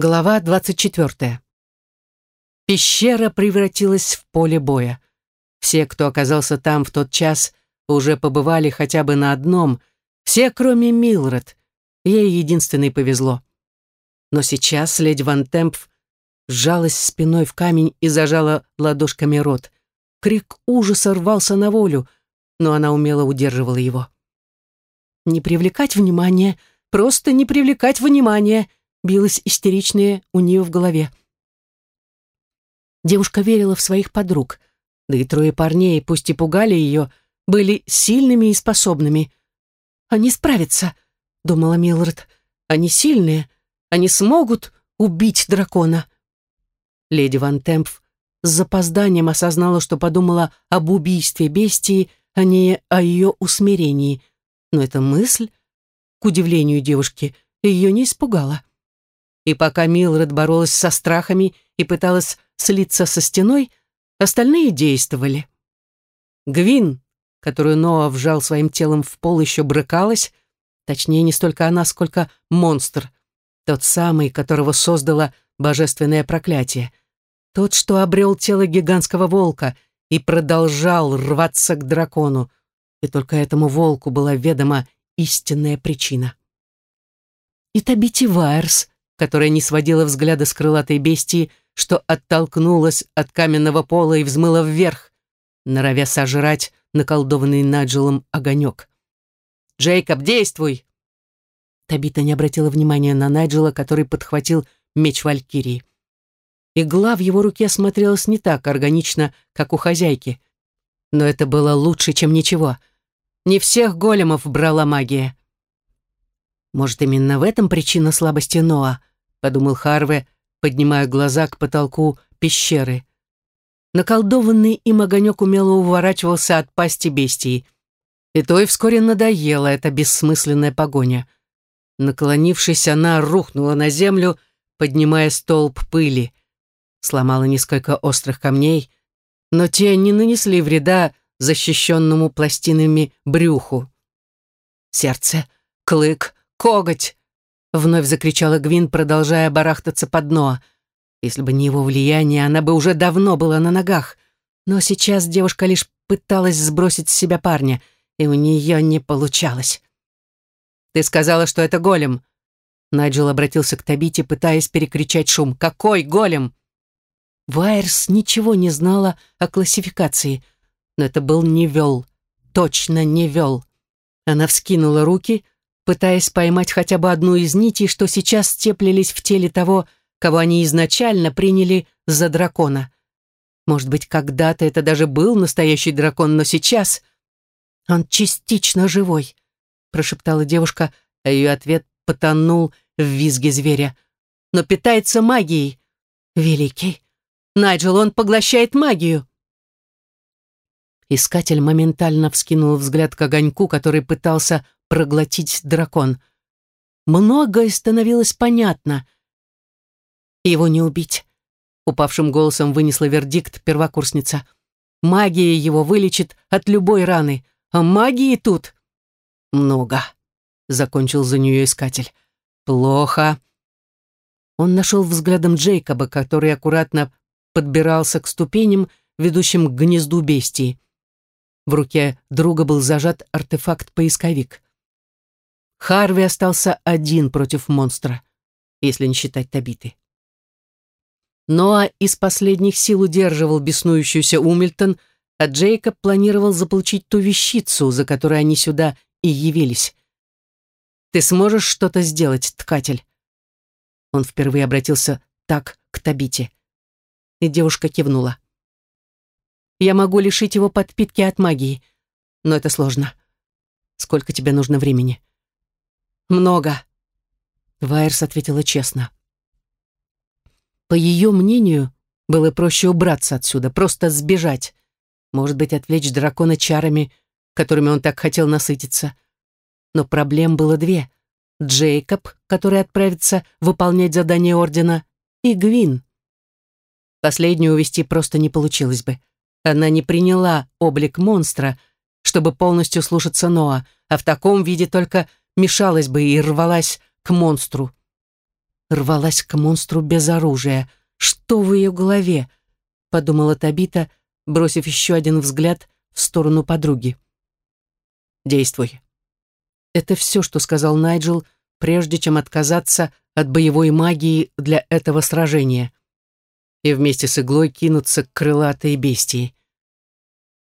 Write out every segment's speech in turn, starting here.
Глава 24. Пещера превратилась в поле боя. Все, кто оказался там в тот час, уже побывали хотя бы на одном, все, кроме Милред. Ей единственной повезло. Но сейчас леди Ван Темпф сжалась спиной в камень и зажала ладошками рот. Крик ужаса рвался на волю, но она умело удерживала его. «Не привлекать внимания, просто не привлекать внимания!» Билось истеричное у нее в голове. Девушка верила в своих подруг, да и трое парней, пусть и пугали ее, были сильными и способными. «Они справятся», — думала Милред. «Они сильные, они смогут убить дракона». Леди Ван Темпф с запозданием осознала, что подумала об убийстве бестии, а не о ее усмирении. Но эта мысль, к удивлению девушки, ее не испугала. И пока Милред боролась со страхами и пыталась слиться со стеной, остальные действовали. Гвин, которую Ноа вжал своим телом в пол, еще брыкалась, точнее, не столько она, сколько монстр, тот самый, которого создало божественное проклятие, тот, что обрел тело гигантского волка и продолжал рваться к дракону, и только этому волку была ведома истинная причина. И Табити Вайерс, которая не сводила взгляда с крылатой бестии, что оттолкнулась от каменного пола и взмыла вверх, норовя сожрать наколдованный Наджелом огонек. «Джейкоб, действуй!» Табита не обратила внимания на Найджела, который подхватил меч Валькирии. Игла в его руке смотрелась не так органично, как у хозяйки. Но это было лучше, чем ничего. Не всех големов брала магия. Может, именно в этом причина слабости Ноа, подумал Харве, поднимая глаза к потолку пещеры. Наколдованный им огонек умело уворачивался от пасти бестии. И то и вскоре надоела эта бессмысленная погоня. Наклонившись, она рухнула на землю, поднимая столб пыли. Сломала несколько острых камней, но те не нанесли вреда защищенному пластинами брюху. Сердце, клык, коготь Вновь закричала Гвин, продолжая барахтаться под дно. Если бы не его влияние, она бы уже давно была на ногах. Но сейчас девушка лишь пыталась сбросить с себя парня, и у нее не получалось. «Ты сказала, что это голем!» Найджел обратился к Табите, пытаясь перекричать шум. «Какой голем?» Вайерс ничего не знала о классификации, но это был невел, точно невел. Она вскинула руки, пытаясь поймать хотя бы одну из нитей, что сейчас теплились в теле того, кого они изначально приняли за дракона. Может быть, когда-то это даже был настоящий дракон, но сейчас он частично живой, прошептала девушка, а ее ответ потонул в визге зверя. Но питается магией. Великий. Найджел, он поглощает магию. Искатель моментально вскинул взгляд к огоньку, который пытался проглотить дракон. Многое становилось понятно. Его не убить. Упавшим голосом вынесла вердикт первокурсница. Магия его вылечит от любой раны, а магии тут много. Закончил за нее искатель. Плохо. Он нашел взглядом Джейкоба, который аккуратно подбирался к ступеням, ведущим к гнезду бестии. В руке друга был зажат артефакт-поисковик. Харви остался один против монстра, если не считать Табиты. Ноа из последних сил удерживал беснующуюся Умильтон, а Джейкоб планировал заполучить ту вещицу, за которой они сюда и явились. «Ты сможешь что-то сделать, ткатель?» Он впервые обратился так к Табите. И девушка кивнула. «Я могу лишить его подпитки от магии, но это сложно. Сколько тебе нужно времени?» «Много», — Вайерс ответила честно. По ее мнению, было проще убраться отсюда, просто сбежать. Может быть, отвлечь дракона чарами, которыми он так хотел насытиться. Но проблем было две. Джейкоб, который отправится выполнять задание Ордена, и Гвин. Последнюю увести просто не получилось бы. Она не приняла облик монстра, чтобы полностью слушаться Ноа, а в таком виде только мешалась бы и рвалась к монстру. рвалась к монстру без оружия. Что в ее голове? Подумала Табита, бросив еще один взгляд в сторону подруги. «Действуй». Это все, что сказал Найджел, прежде чем отказаться от боевой магии для этого сражения. И вместе с иглой кинуться к крылатой бестии.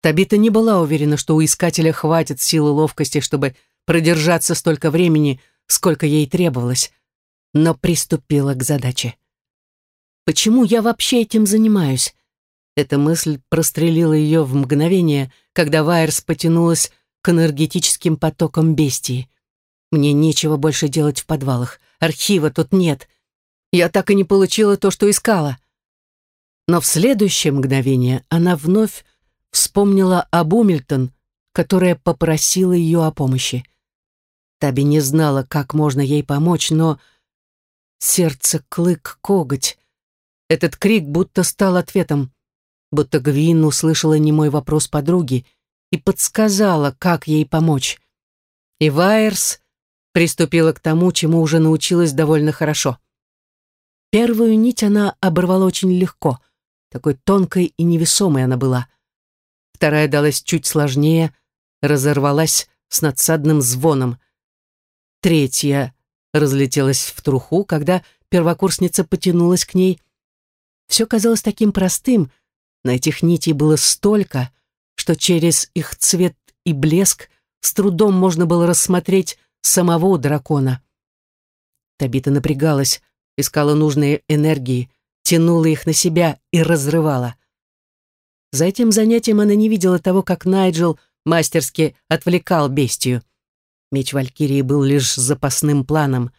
Табита не была уверена, что у искателя хватит силы ловкости, чтобы продержаться столько времени, сколько ей требовалось, но приступила к задаче. «Почему я вообще этим занимаюсь?» Эта мысль прострелила ее в мгновение, когда Вайерс потянулась к энергетическим потокам бестии. «Мне нечего больше делать в подвалах. Архива тут нет. Я так и не получила то, что искала». Но в следующее мгновение она вновь вспомнила об Умильтон, которая попросила ее о помощи. Таби не знала, как можно ей помочь, но... Сердце клык-коготь. Этот крик будто стал ответом, будто Гвин услышала немой вопрос подруги и подсказала, как ей помочь. И Вайерс приступила к тому, чему уже научилась довольно хорошо. Первую нить она оборвала очень легко, такой тонкой и невесомой она была — Вторая далась чуть сложнее, разорвалась с надсадным звоном. Третья разлетелась в труху, когда первокурсница потянулась к ней. Все казалось таким простым, на этих нитей было столько, что через их цвет и блеск с трудом можно было рассмотреть самого дракона. Табита напрягалась, искала нужные энергии, тянула их на себя и разрывала. За этим занятием она не видела того, как Найджел мастерски отвлекал бестию. Меч Валькирии был лишь запасным планом,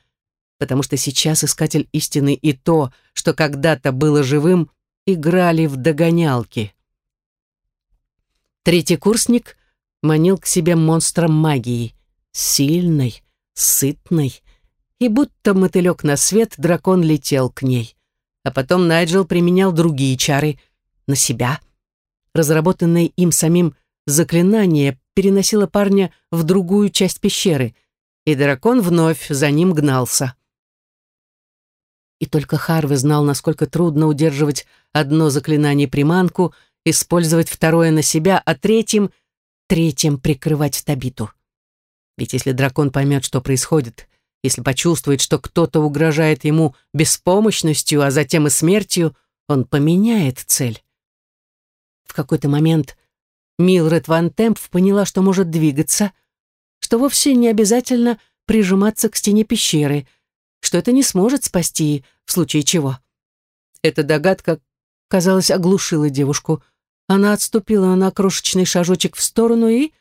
потому что сейчас Искатель истины и то, что когда-то было живым, играли в догонялки. Третий курсник манил к себе монстром магии, сильной, сытной, и будто мотылек на свет дракон летел к ней. А потом Найджел применял другие чары на себя — разработанное им самим заклинание переносило парня в другую часть пещеры, и дракон вновь за ним гнался. И только Харве знал, насколько трудно удерживать одно заклинание приманку, использовать второе на себя, а третьим — третьим прикрывать Табиту. Ведь если дракон поймет, что происходит, если почувствует, что кто-то угрожает ему беспомощностью, а затем и смертью, он поменяет цель. В какой-то момент Милред Ван Темп поняла, что может двигаться, что вовсе не обязательно прижиматься к стене пещеры, что это не сможет спасти в случае чего. Эта догадка, казалось, оглушила девушку. Она отступила на крошечный шажочек в сторону и...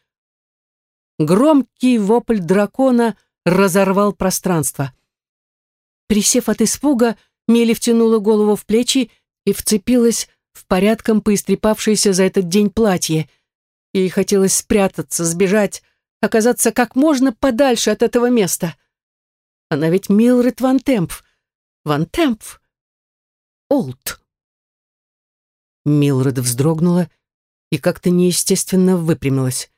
Громкий вопль дракона разорвал пространство. Присев от испуга, Мели втянула голову в плечи и вцепилась в порядком поистрепавшееся за этот день платье. Ей хотелось спрятаться, сбежать, оказаться как можно подальше от этого места. Она ведь Милред Ван Темп. Ван Темп. Олд. Милред вздрогнула и как-то неестественно выпрямилась.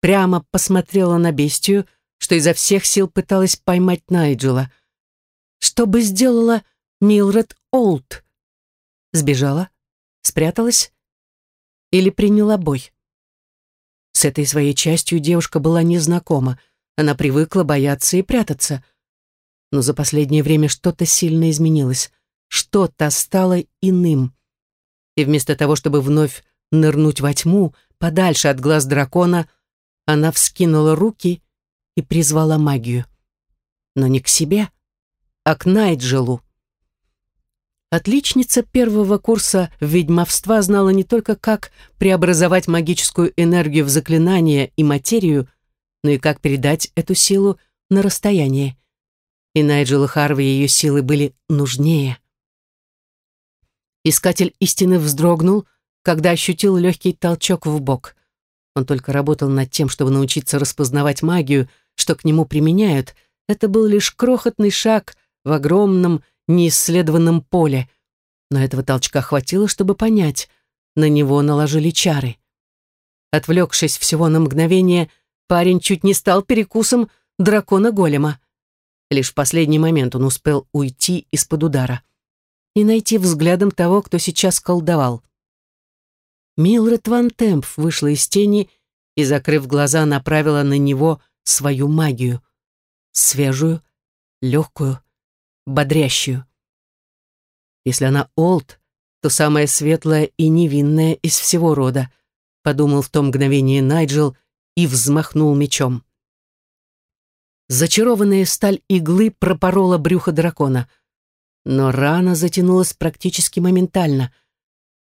Прямо посмотрела на бестию, что изо всех сил пыталась поймать Найджела. Что бы сделала Милред Олд? Сбежала? Спряталась? Или приняла бой? С этой своей частью девушка была незнакома. Она привыкла бояться и прятаться. Но за последнее время что-то сильно изменилось. Что-то стало иным. И вместо того, чтобы вновь нырнуть во тьму, подальше от глаз дракона, она вскинула руки и призвала магию. Но не к себе, а к Найджелу. Отличница первого курса ведьмовства знала не только, как преобразовать магическую энергию в заклинание и материю, но и как передать эту силу на расстояние. И Найджелу Харви ее силы были нужнее. Искатель истины вздрогнул, когда ощутил легкий толчок в бок. Он только работал над тем, чтобы научиться распознавать магию, что к нему применяют. Это был лишь крохотный шаг в огромном, неисследованном поле, но этого толчка хватило, чтобы понять, на него наложили чары. Отвлекшись всего на мгновение, парень чуть не стал перекусом дракона-голема. Лишь в последний момент он успел уйти из-под удара и найти взглядом того, кто сейчас колдовал. Милред Ван Темп вышла из тени и, закрыв глаза, направила на него свою магию. Свежую, легкую, бодрящую. Если она Олд, то самая светлая и невинная из всего рода, подумал в то мгновение Найджел и взмахнул мечом. Зачарованная сталь иглы пропорола брюхо дракона. Но рана затянулась практически моментально.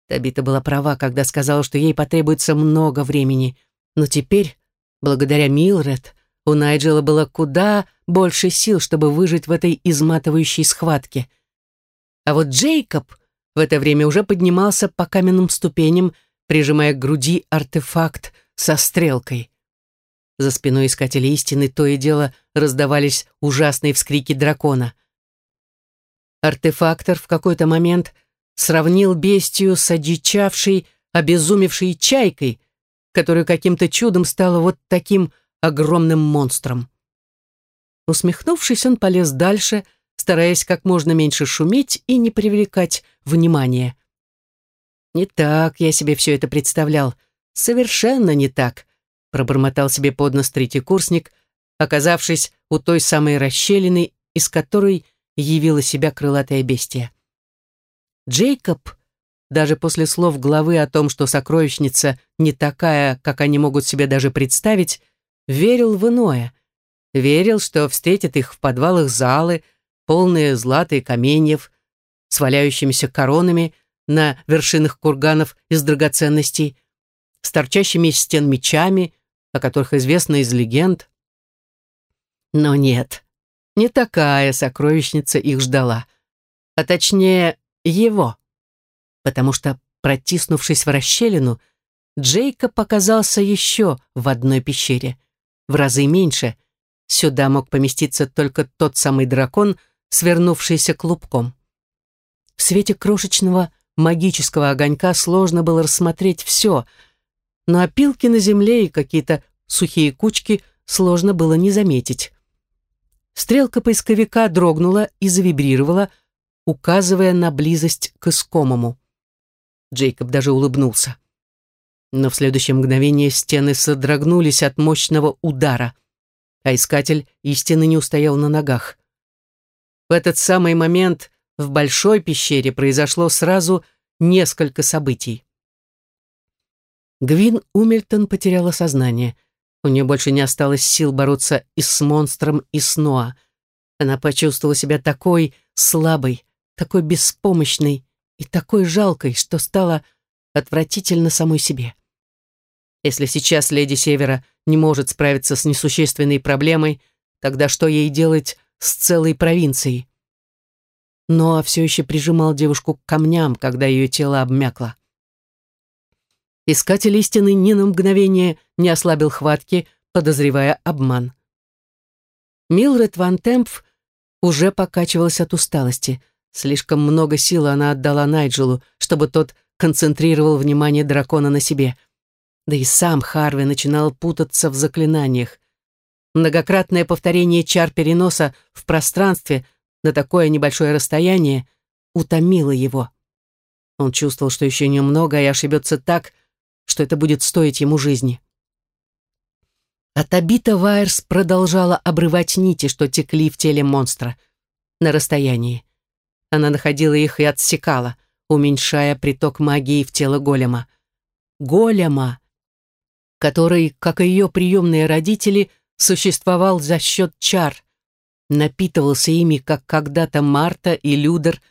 Табита была права, когда сказала, что ей потребуется много времени. Но теперь, благодаря Милред, у Найджела было куда больше сил, чтобы выжить в этой изматывающей схватке. А вот Джейкоб в это время уже поднимался по каменным ступеням, прижимая к груди артефакт со стрелкой. За спиной искателя истины то и дело раздавались ужасные вскрики дракона. Артефактор в какой-то момент сравнил бестию с одичавшей, обезумевшей чайкой, которая каким-то чудом стала вот таким огромным монстром. Усмехнувшись, он полез дальше, стараясь как можно меньше шуметь и не привлекать внимания. Не так я себе все это представлял. Совершенно не так пробормотал себе под нос третий курсник, оказавшись у той самой расщелины, из которой явила себя крылатая бестия. Джейкоб, даже после слов главы о том, что сокровищница не такая, как они могут себе даже представить, верил в иное. Верил, что встретит их в подвалах залы, полные златы и каменьев, с валяющимися коронами на вершинах курганов из драгоценностей, с торчащими из стен мечами, о которых известно из легенд. Но нет, не такая сокровищница их ждала, а точнее его, потому что, протиснувшись в расщелину, Джейкоб показался еще в одной пещере, в разы меньше. Сюда мог поместиться только тот самый дракон, свернувшийся клубком. В свете крошечного магического огонька сложно было рассмотреть все — но опилки на земле и какие-то сухие кучки сложно было не заметить. Стрелка поисковика дрогнула и завибрировала, указывая на близость к искомому. Джейкоб даже улыбнулся. Но в следующее мгновение стены содрогнулись от мощного удара, а искатель истины не устоял на ногах. В этот самый момент в большой пещере произошло сразу несколько событий. Гвин Умельтон потеряла сознание. У нее больше не осталось сил бороться и с монстром, и с Ноа. Она почувствовала себя такой слабой, такой беспомощной и такой жалкой, что стала отвратительно самой себе. Если сейчас леди Севера не может справиться с несущественной проблемой, тогда что ей делать с целой провинцией? Ноа все еще прижимал девушку к камням, когда ее тело обмякло. Искатель истины ни на мгновение не ослабил хватки, подозревая обман. Милред Ван Темпф уже покачивалась от усталости. Слишком много сил она отдала Найджелу, чтобы тот концентрировал внимание дракона на себе. Да и сам Харви начинал путаться в заклинаниях. Многократное повторение чар переноса в пространстве на такое небольшое расстояние утомило его. Он чувствовал, что еще немного и ошибется так, что это будет стоить ему жизни. А Табита Вайерс продолжала обрывать нити, что текли в теле монстра, на расстоянии. Она находила их и отсекала, уменьшая приток магии в тело голема. Голема, который, как и ее приемные родители, существовал за счет чар, напитывался ими, как когда-то Марта и Людер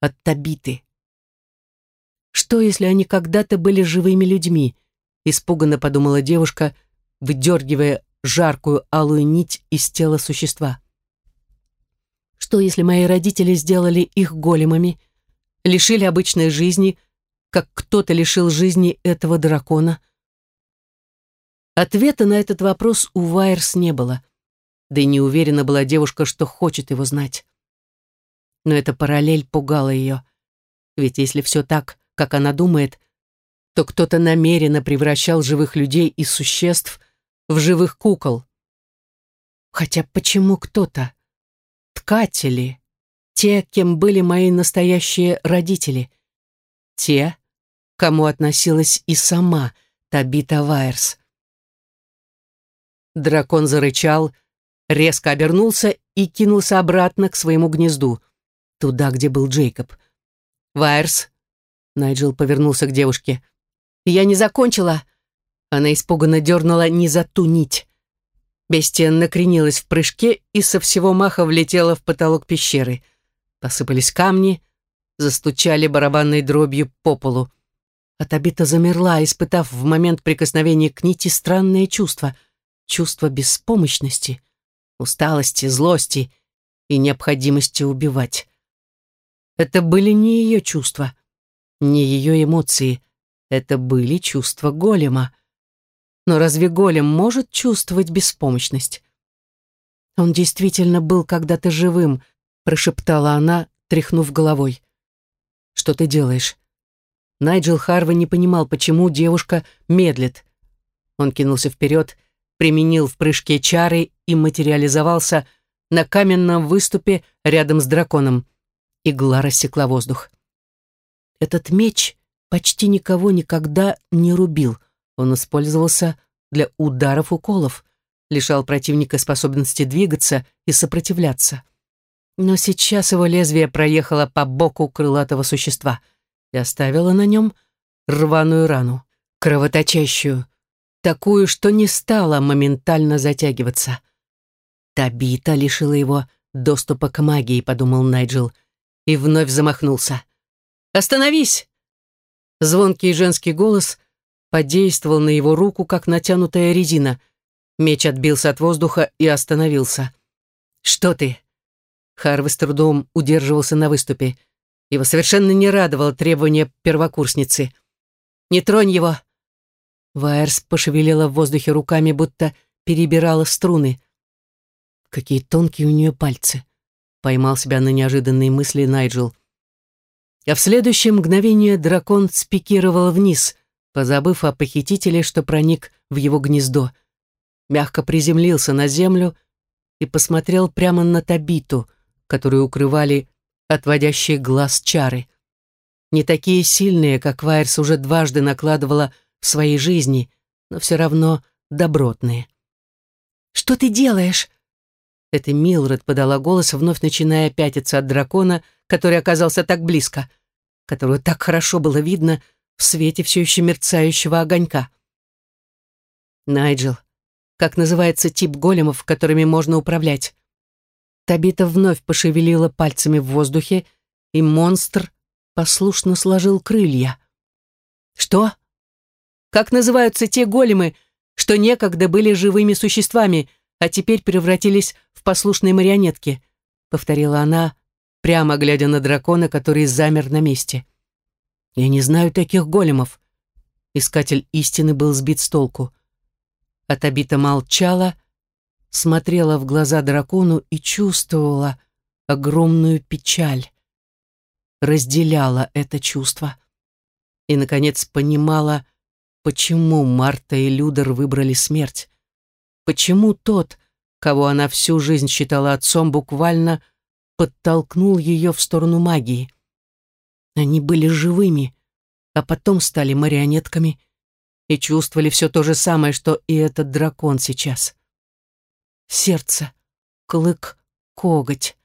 от Табиты. Что, если они когда-то были живыми людьми? Испуганно подумала девушка, выдергивая жаркую алую нить из тела существа. Что, если мои родители сделали их големами, лишили обычной жизни, как кто-то лишил жизни этого дракона? Ответа на этот вопрос у Вайерс не было, да и не уверена была девушка, что хочет его знать. Но эта параллель пугала ее. Ведь если все так, как она думает, то кто-то намеренно превращал живых людей и существ в живых кукол. Хотя почему кто-то? искатели, те, кем были мои настоящие родители, те, кому относилась и сама Табита Вайерс. Дракон зарычал, резко обернулся и кинулся обратно к своему гнезду, туда, где был Джейкоб. «Вайерс», — Найджел повернулся к девушке, — «я не закончила». Она испуганно дернула не за ту нить. Бестия накренилась в прыжке и со всего маха влетела в потолок пещеры. Посыпались камни, застучали барабанной дробью по полу. Атабита замерла, испытав в момент прикосновения к нити странное чувство. Чувство беспомощности, усталости, злости и необходимости убивать. Это были не ее чувства, не ее эмоции. Это были чувства голема. Но разве голем может чувствовать беспомощность? Он действительно был когда-то живым, прошептала она, тряхнув головой. Что ты делаешь? Найджел Харви не понимал, почему девушка медлит. Он кинулся вперед, применил в прыжке чары и материализовался на каменном выступе рядом с драконом. Игла рассекла воздух. Этот меч почти никого никогда не рубил. Он использовался для ударов-уколов, лишал противника способности двигаться и сопротивляться. Но сейчас его лезвие проехало по боку крылатого существа и оставило на нем рваную рану, кровоточащую, такую, что не стала моментально затягиваться. Табита лишила его доступа к магии, подумал Найджел, и вновь замахнулся. «Остановись!» Звонкий женский голос подействовал на его руку, как натянутая резина. Меч отбился от воздуха и остановился. «Что ты?» Харви с трудом удерживался на выступе. Его совершенно не радовало требование первокурсницы. «Не тронь его!» Вайерс пошевелила в воздухе руками, будто перебирала струны. Какие тонкие у нее пальцы. Поймал себя на неожиданные мысли Найджел. А в следующее мгновение дракон спикировал вниз, позабыв о похитителе, что проник в его гнездо. Мягко приземлился на землю и посмотрел прямо на Табиту, которую укрывали отводящие глаз чары. Не такие сильные, как Вайерс уже дважды накладывала в своей жизни, но все равно добротные. «Что ты делаешь?» Это Милред подала голос, вновь начиная пятиться от дракона, который оказался так близко, которого так хорошо было видно в свете все еще мерцающего огонька. «Найджел, как называется тип големов, которыми можно управлять?» Табита вновь пошевелила пальцами в воздухе, и монстр послушно сложил крылья. «Что? Как называются те големы, что некогда были живыми существами, а теперь превратились в послушные марионетки?» — повторила она, прямо глядя на дракона, который замер на месте. «Я не знаю таких големов». Искатель истины был сбит с толку. Атабита молчала, — смотрела в глаза дракону и чувствовала огромную печаль. Разделяла это чувство. И, наконец, понимала, почему Марта и Людер выбрали смерть. Почему тот, кого она всю жизнь считала отцом, буквально подтолкнул ее в сторону магии. Они были живыми, а потом стали марионетками и чувствовали все то же самое, что и этот дракон сейчас сердце, клык, коготь.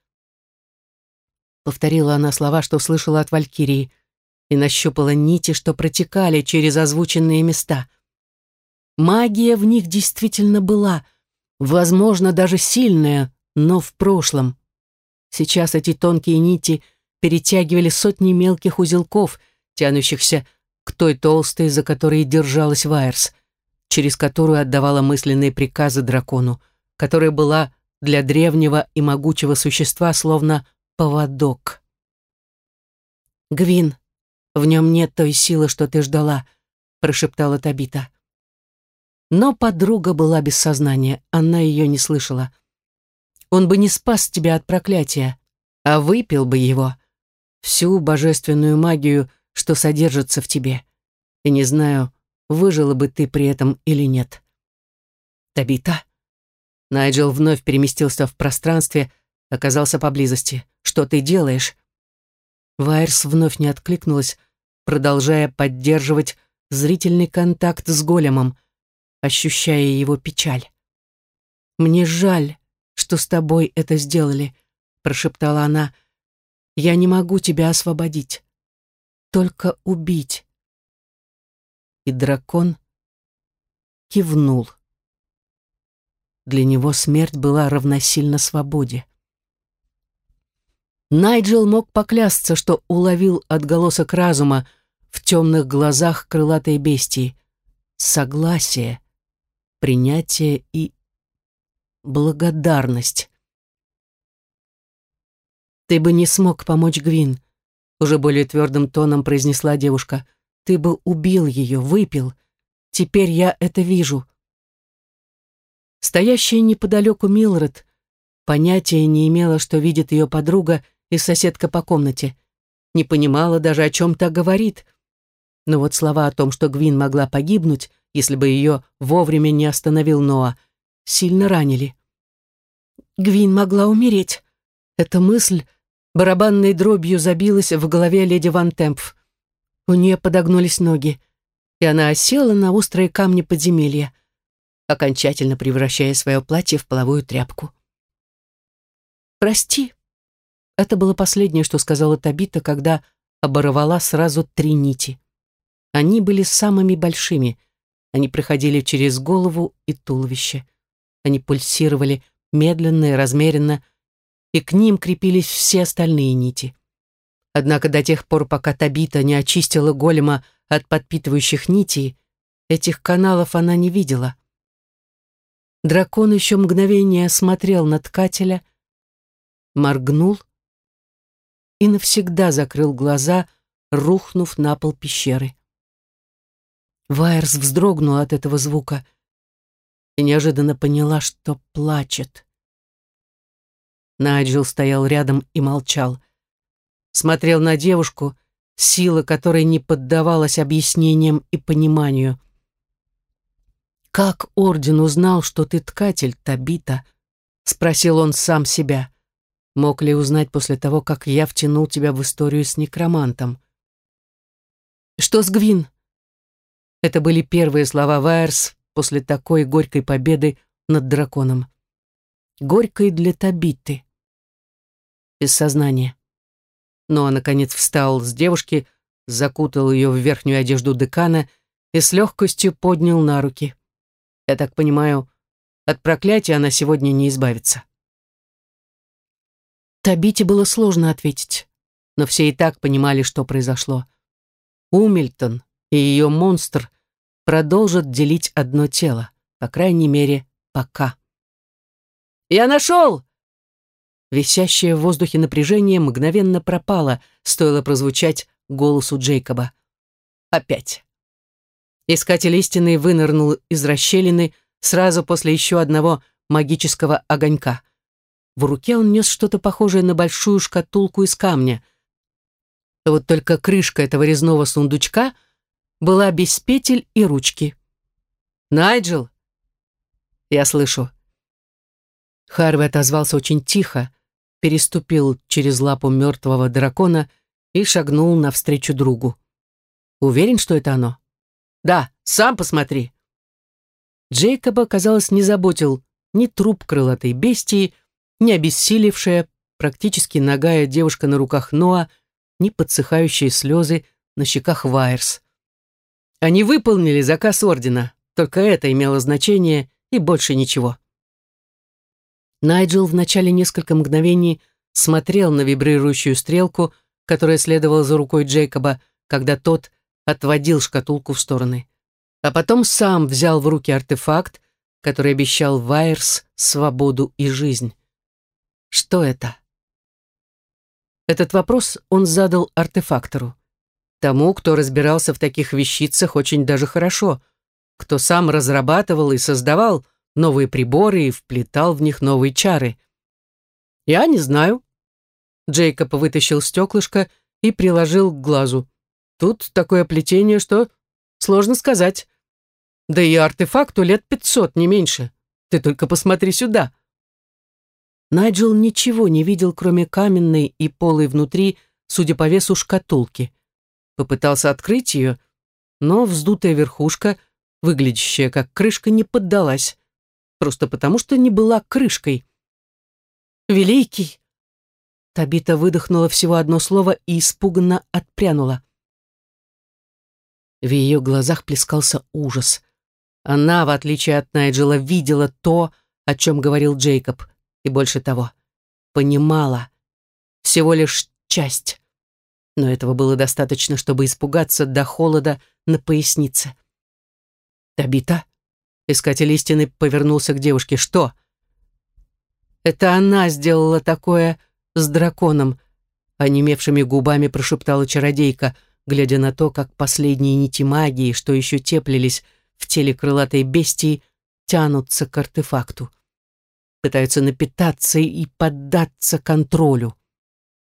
Повторила она слова, что услышала от Валькирии, и нащупала нити, что протекали через озвученные места. Магия в них действительно была, возможно, даже сильная, но в прошлом. Сейчас эти тонкие нити перетягивали сотни мелких узелков, тянущихся к той толстой, за которой держалась Вайерс, через которую отдавала мысленные приказы дракону которая была для древнего и могучего существа словно поводок. «Гвин, в нем нет той силы, что ты ждала», — прошептала Табита. Но подруга была без сознания, она ее не слышала. «Он бы не спас тебя от проклятия, а выпил бы его, всю божественную магию, что содержится в тебе. И не знаю, выжила бы ты при этом или нет». «Табита?» Найджел вновь переместился в пространстве, оказался поблизости. Что ты делаешь?» Вайерс вновь не откликнулась, продолжая поддерживать зрительный контакт с големом, ощущая его печаль. «Мне жаль, что с тобой это сделали», — прошептала она. «Я не могу тебя освободить, только убить». И дракон кивнул. Для него смерть была равносильна свободе. Найджел мог поклясться, что уловил отголосок разума в темных глазах крылатой бестии. Согласие, принятие и благодарность. «Ты бы не смог помочь Гвин», — уже более твердым тоном произнесла девушка. «Ты бы убил ее, выпил. Теперь я это вижу. Стоящая неподалеку Милред понятия не имела, что видит ее подруга и соседка по комнате. Не понимала даже, о чем та говорит. Но вот слова о том, что Гвин могла погибнуть, если бы ее вовремя не остановил Ноа, сильно ранили. Гвин могла умереть. Эта мысль барабанной дробью забилась в голове леди Ван Темпф. У нее подогнулись ноги, и она осела на острые камни подземелья окончательно превращая свое платье в половую тряпку. «Прости», — это было последнее, что сказала Табита, когда оборвала сразу три нити. Они были самыми большими, они проходили через голову и туловище. Они пульсировали медленно и размеренно, и к ним крепились все остальные нити. Однако до тех пор, пока Табита не очистила голема от подпитывающих нитей, этих каналов она не видела. Дракон еще мгновение смотрел на ткателя, моргнул и навсегда закрыл глаза, рухнув на пол пещеры. Вайерс вздрогнула от этого звука и неожиданно поняла, что плачет. Найджел стоял рядом и молчал. Смотрел на девушку, сила которой не поддавалась объяснениям и пониманию — «Как Орден узнал, что ты ткатель, Табита?» — спросил он сам себя. «Мог ли узнать после того, как я втянул тебя в историю с некромантом?» «Что с Гвин?» Это были первые слова Вайерс после такой горькой победы над драконом. Горькой для Табиты. Без сознания. Но, наконец, встал с девушки, закутал ее в верхнюю одежду декана и с легкостью поднял на руки. Я так понимаю, от проклятия она сегодня не избавится. Табите было сложно ответить, но все и так понимали, что произошло. Умильтон и ее монстр продолжат делить одно тело, по крайней мере, пока. «Я нашел!» Висящее в воздухе напряжение мгновенно пропало, стоило прозвучать голосу Джейкоба. Опять. Искатель истины вынырнул из расщелины сразу после еще одного магического огонька. В руке он нес что-то похожее на большую шкатулку из камня. Вот только крышка этого резного сундучка была без петель и ручки. «Найджел!» «Я слышу». Харви отозвался очень тихо, переступил через лапу мертвого дракона и шагнул навстречу другу. «Уверен, что это оно?» Да, сам посмотри. Джейкоба, казалось, не заботил ни труп крылатой бестии, ни обессилевшая, практически нагая девушка на руках Ноа, ни подсыхающие слезы на щеках Вайерс. Они выполнили заказ ордена, только это имело значение и больше ничего. Найджел в начале несколько мгновений смотрел на вибрирующую стрелку, которая следовала за рукой Джейкоба, когда тот отводил шкатулку в стороны. А потом сам взял в руки артефакт, который обещал Вайерс свободу и жизнь. Что это? Этот вопрос он задал артефактору. Тому, кто разбирался в таких вещицах очень даже хорошо, кто сам разрабатывал и создавал новые приборы и вплетал в них новые чары. «Я не знаю». Джейкоб вытащил стеклышко и приложил к глазу. Тут такое плетение, что сложно сказать. Да и артефакту лет пятьсот, не меньше. Ты только посмотри сюда. Найджел ничего не видел, кроме каменной и полой внутри, судя по весу, шкатулки. Попытался открыть ее, но вздутая верхушка, выглядящая как крышка, не поддалась. Просто потому, что не была крышкой. «Великий!» Табита выдохнула всего одно слово и испуганно отпрянула. В ее глазах плескался ужас. Она, в отличие от Найджела, видела то, о чем говорил Джейкоб, и больше того, понимала. Всего лишь часть. Но этого было достаточно, чтобы испугаться до холода на пояснице. «Табита?» Искатель истины повернулся к девушке. «Что?» «Это она сделала такое с драконом», онемевшими губами прошептала чародейка – глядя на то, как последние нити магии, что еще теплились в теле крылатой бестии, тянутся к артефакту. Пытаются напитаться и поддаться контролю.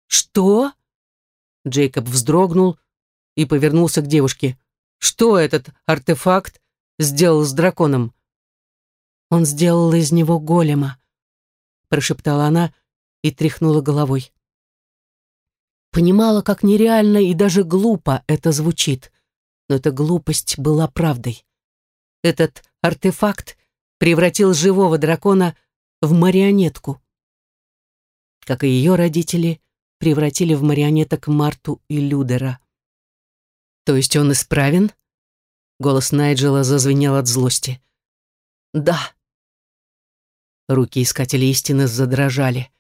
«Что?» Джейкоб вздрогнул и повернулся к девушке. «Что этот артефакт сделал с драконом?» «Он сделал из него голема», прошептала она и тряхнула головой. Понимала, как нереально и даже глупо это звучит. Но эта глупость была правдой. Этот артефакт превратил живого дракона в марионетку. Как и ее родители превратили в марионеток Марту и Людера. «То есть он исправен?» Голос Найджела зазвенел от злости. «Да». Руки искателя истины задрожали.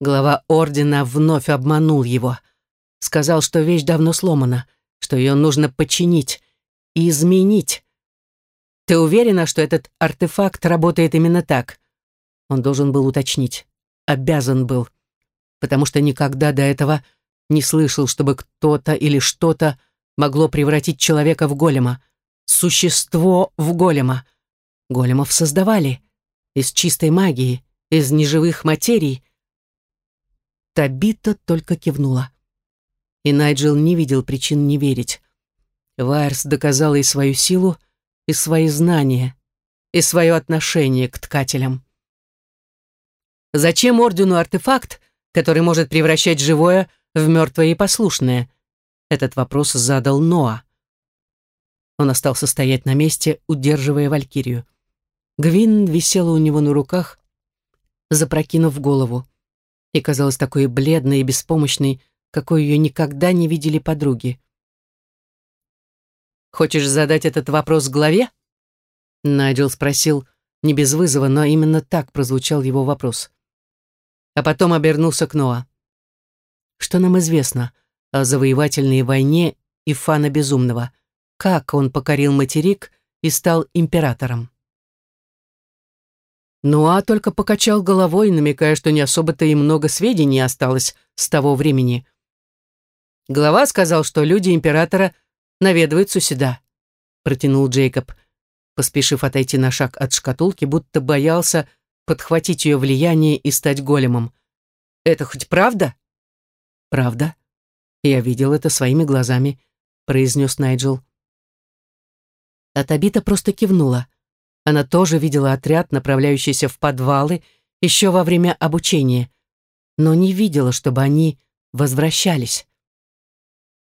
Глава ордена вновь обманул его. Сказал, что вещь давно сломана, что ее нужно починить и изменить. Ты уверена, что этот артефакт работает именно так? Он должен был уточнить. Обязан был. Потому что никогда до этого не слышал, чтобы кто-то или что-то могло превратить человека в голема. Существо в голема. Големов создавали. Из чистой магии, из неживых материй, Табита только кивнула. И Найджел не видел причин не верить. Вайерс доказал и свою силу, и свои знания, и свое отношение к ткателям. Зачем Ордену артефакт, который может превращать живое в мертвое и послушное? Этот вопрос задал Ноа. Он остался стоять на месте, удерживая Валькирию. Гвин висела у него на руках, запрокинув голову и казалась такой бледной и беспомощной, какой ее никогда не видели подруги. «Хочешь задать этот вопрос главе?» Найджел спросил, не без вызова, но именно так прозвучал его вопрос. А потом обернулся к Ноа. «Что нам известно о завоевательной войне Ифана Безумного? Как он покорил материк и стал императором?» Нуа только покачал головой, намекая, что не особо-то и много сведений осталось с того времени. Глава сказал, что люди императора наведываются сюда, протянул Джейкоб, поспешив отойти на шаг от шкатулки, будто боялся подхватить ее влияние и стать големом. «Это хоть правда?» «Правда. Я видел это своими глазами», — произнес Найджел. А Табита просто кивнула. Она тоже видела отряд, направляющийся в подвалы, еще во время обучения, но не видела, чтобы они возвращались.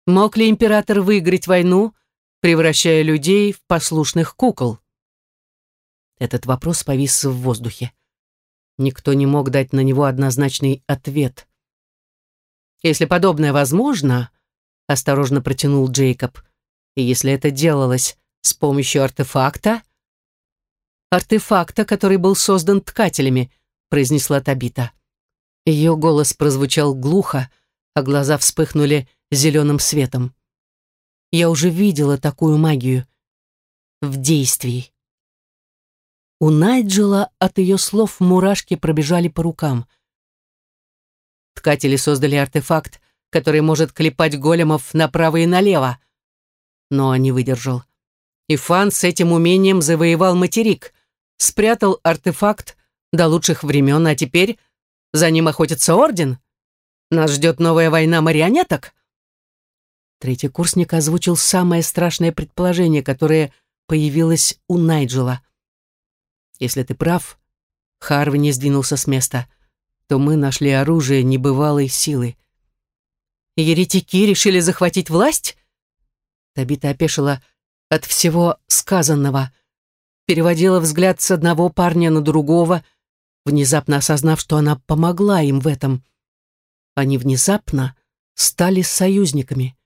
Мог ли император выиграть войну, превращая людей в послушных кукол? Этот вопрос повис в воздухе. Никто не мог дать на него однозначный ответ. «Если подобное возможно», — осторожно протянул Джейкоб, «и если это делалось с помощью артефакта, артефакта, который был создан ткателями», произнесла Табита. Ее голос прозвучал глухо, а глаза вспыхнули зеленым светом. Я уже видела такую магию в действии. У Найджела от ее слов мурашки пробежали по рукам. Ткатели создали артефакт, который может клепать големов направо и налево. Но не выдержал. И Фан с этим умением завоевал материк, спрятал артефакт до лучших времен, а теперь за ним охотится орден? Нас ждет новая война марионеток?» Третий курсник озвучил самое страшное предположение, которое появилось у Найджела. «Если ты прав...» Харви не сдвинулся с места. то мы нашли оружие небывалой силы. Еретики решили захватить власть? Табита опешила от всего сказанного, переводила взгляд с одного парня на другого, внезапно осознав, что она помогла им в этом. Они внезапно стали союзниками.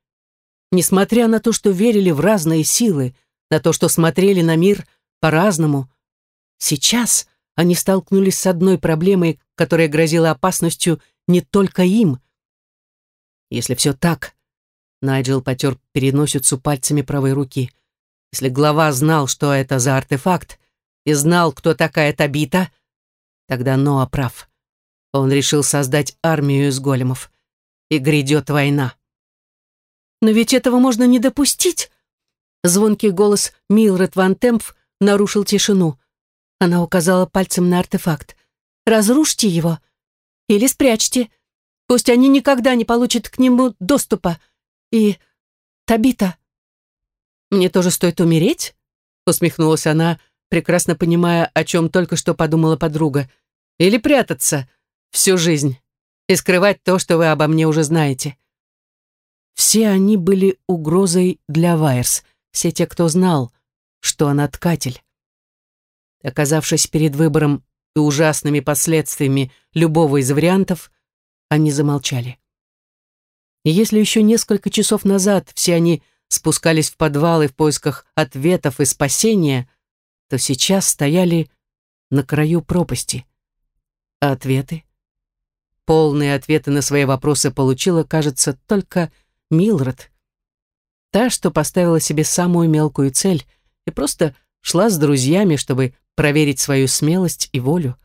Несмотря на то, что верили в разные силы, на то, что смотрели на мир по-разному, сейчас они столкнулись с одной проблемой, которая грозила опасностью не только им. Если все так, Найджел потер переносицу пальцами правой руки. Если глава знал, что это за артефакт, и знал, кто такая Табита, тогда Ноа прав. Он решил создать армию из големов. И грядет война. «Но ведь этого можно не допустить!» Звонкий голос Милред Ван Темпф нарушил тишину. Она указала пальцем на артефакт. «Разрушьте его или спрячьте. Пусть они никогда не получат к нему доступа. И... Табита...» «Мне тоже стоит умереть?» усмехнулась она, прекрасно понимая, о чем только что подумала подруга. «Или прятаться всю жизнь и скрывать то, что вы обо мне уже знаете». Все они были угрозой для Вайерс, все те, кто знал, что она ткатель. Оказавшись перед выбором и ужасными последствиями любого из вариантов, они замолчали. И если еще несколько часов назад все они спускались в подвалы в поисках ответов и спасения, то сейчас стояли на краю пропасти. А ответы? Полные ответы на свои вопросы получила, кажется, только Милред. Та, что поставила себе самую мелкую цель и просто шла с друзьями, чтобы проверить свою смелость и волю.